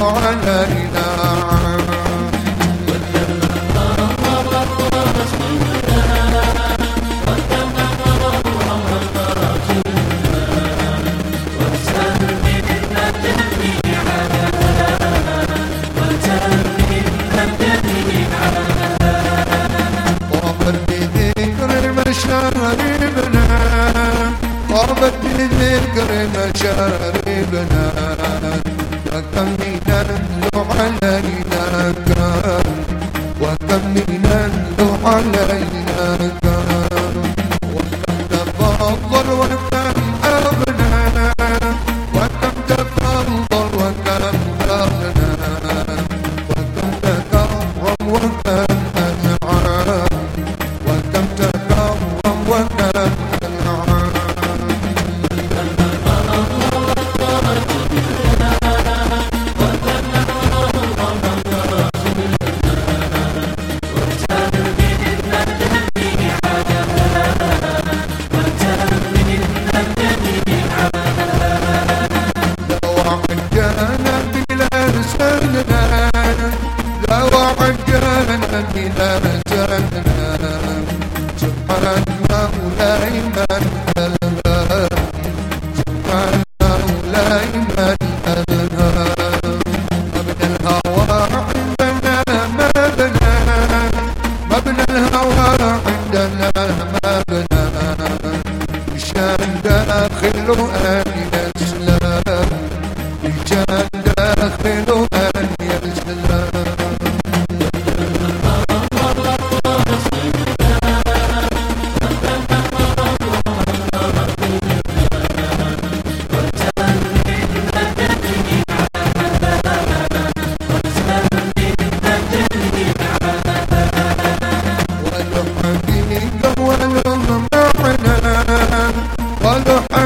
الله على نعم ضربت بذكر مشاربنا وكم من اللعن علينا كان وكم من اللعن علينا دائما مبنى الهوى عندنا مبنى مبنى الهوى داخل أهل الإسلام الجان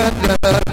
cantando.